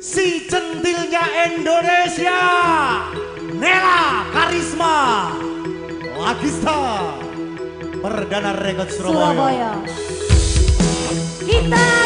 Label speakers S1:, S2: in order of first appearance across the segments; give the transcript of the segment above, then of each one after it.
S1: Si centilnya Indonesia Nela Karisma Lagista Perdana Rekod Surabaya,
S2: Surabaya. Kita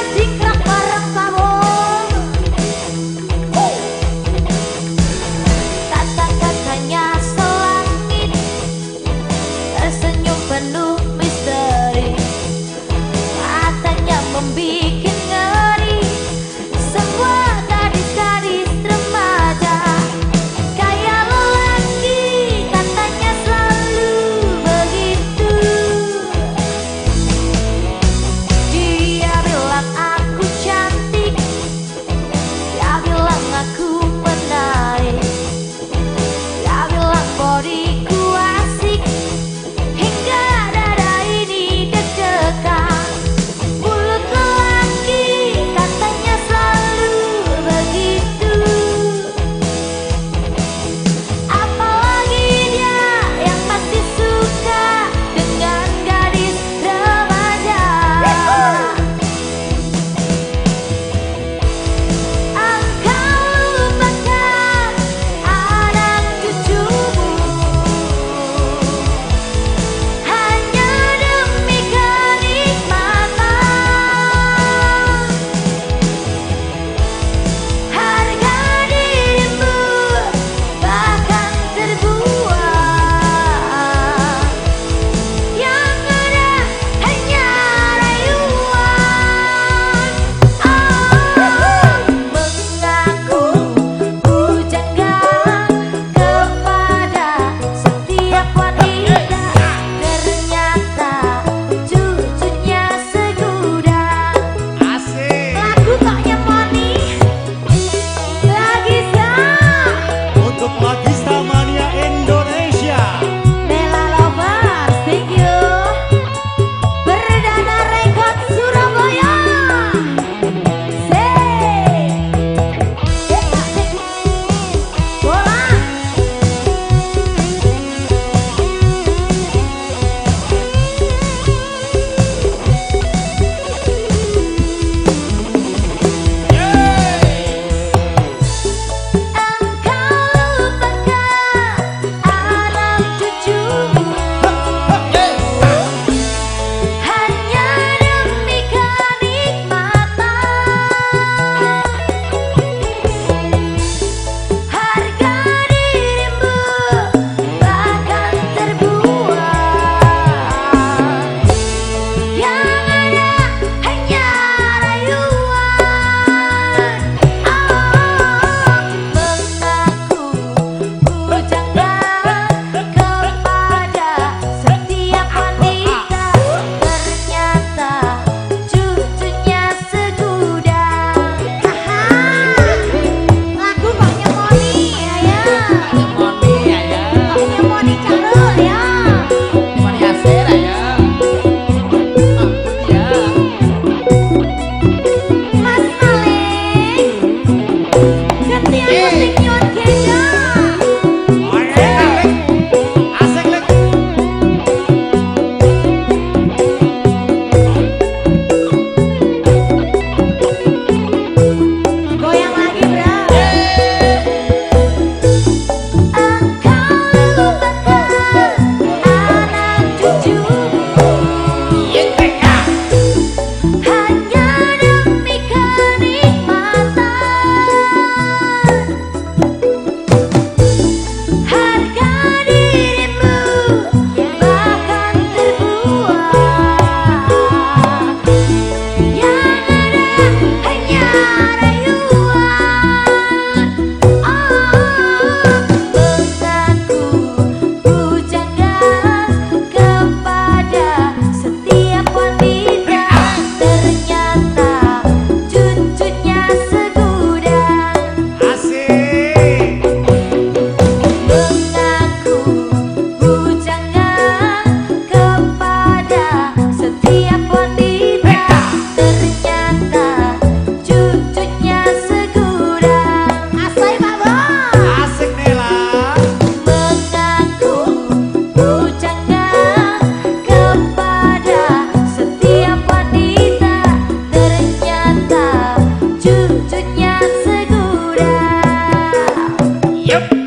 S2: Yep.